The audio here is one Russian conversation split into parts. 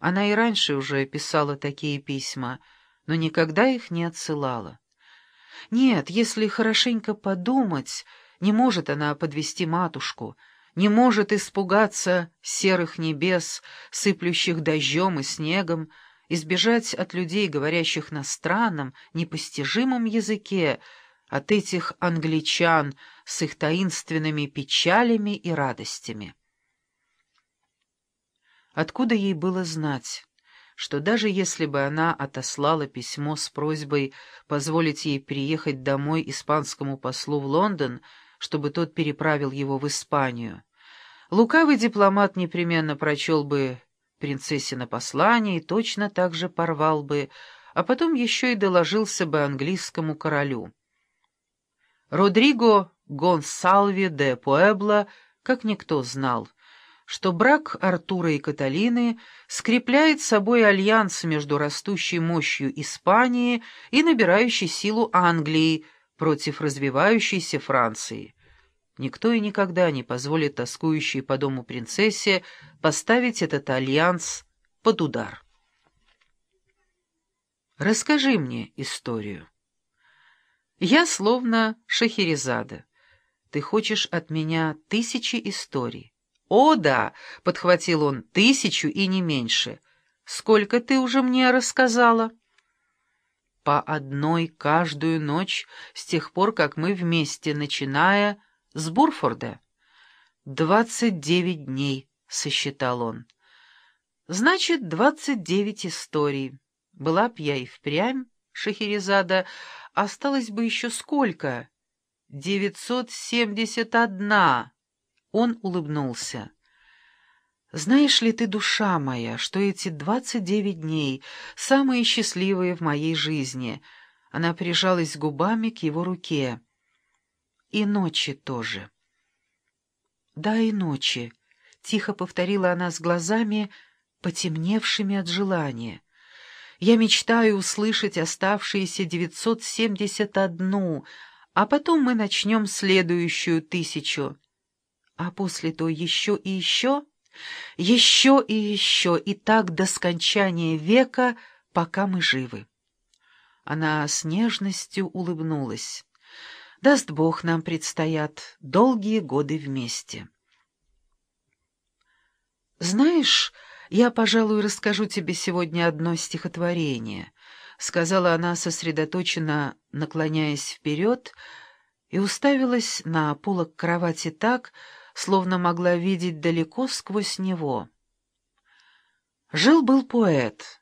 Она и раньше уже писала такие письма, но никогда их не отсылала. Нет, если хорошенько подумать, не может она подвести матушку, не может испугаться серых небес, сыплющих дождем и снегом, избежать от людей, говорящих на странном, непостижимом языке, от этих англичан с их таинственными печалями и радостями. Откуда ей было знать, что даже если бы она отослала письмо с просьбой позволить ей приехать домой испанскому послу в Лондон, чтобы тот переправил его в Испанию, лукавый дипломат непременно прочел бы принцессе послание и точно так же порвал бы, а потом еще и доложился бы английскому королю. Родриго Гонсалви де Пуэбло, как никто знал, что брак Артура и Каталины скрепляет собой альянс между растущей мощью Испании и набирающей силу Англии против развивающейся Франции. Никто и никогда не позволит тоскующей по дому принцессе поставить этот альянс под удар. Расскажи мне историю. Я словно Шахерезада. Ты хочешь от меня тысячи историй. «О, да!» — подхватил он, — «тысячу и не меньше. Сколько ты уже мне рассказала?» «По одной каждую ночь с тех пор, как мы вместе, начиная с Бурфорда». «Двадцать девять дней», — сосчитал он. «Значит, двадцать девять историй. Была б я и впрямь, Шахерезада, осталось бы еще сколько?» «Девятьсот семьдесят одна!» Он улыбнулся. «Знаешь ли ты, душа моя, что эти двадцать девять дней самые счастливые в моей жизни?» Она прижалась губами к его руке. «И ночи тоже». «Да, и ночи», — тихо повторила она с глазами, потемневшими от желания. «Я мечтаю услышать оставшиеся девятьсот семьдесят одну, а потом мы начнем следующую тысячу» а после то еще и еще, еще и еще, и так до скончания века, пока мы живы. Она с нежностью улыбнулась. Даст Бог, нам предстоят долгие годы вместе. Знаешь, я, пожалуй, расскажу тебе сегодня одно стихотворение, — сказала она, сосредоточенно наклоняясь вперед, и уставилась на полок кровати так, словно могла видеть далеко сквозь него. Жил-был поэт.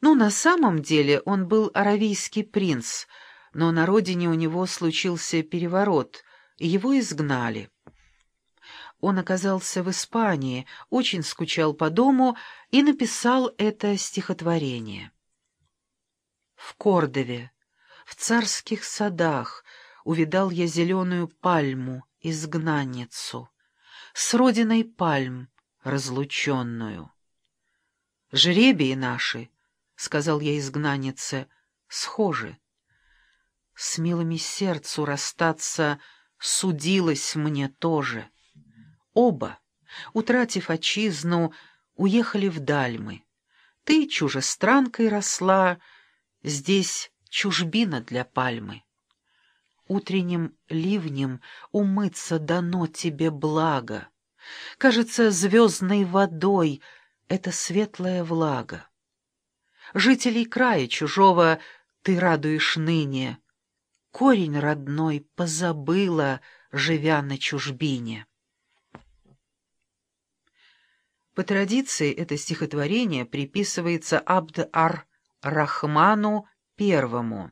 Ну, на самом деле он был аравийский принц, но на родине у него случился переворот, и его изгнали. Он оказался в Испании, очень скучал по дому и написал это стихотворение. В Кордове, в царских садах, увидал я зеленую пальму, изгнанницу с родиной пальм разлученную. «Жребии наши», — сказал я изгнаннице, — «схожи. С милыми сердцу расстаться судилось мне тоже. Оба, утратив отчизну, уехали вдаль мы. Ты чужестранкой росла, здесь чужбина для пальмы. Утренним ливнем умыться дано тебе благо. Кажется, звездной водой — это светлая влага. Жителей края чужого ты радуешь ныне. Корень родной позабыла, живя на чужбине. По традиции это стихотворение приписывается Абд-ар-Рахману I,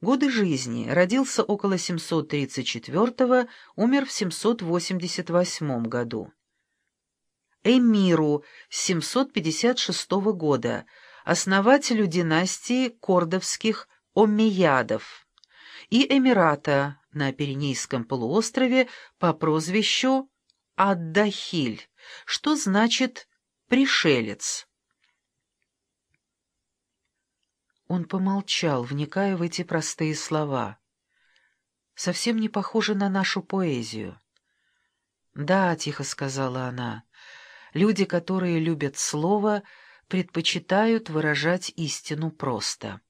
Годы жизни. Родился около 734 умер в 788 году. Эмиру 756 года, основателю династии кордовских Оммеядов и Эмирата на Пиренейском полуострове по прозвищу Аддахиль, что значит «пришелец». Он помолчал, вникая в эти простые слова. Совсем не похоже на нашу поэзию. «Да», — тихо сказала она, — «люди, которые любят слово, предпочитают выражать истину просто.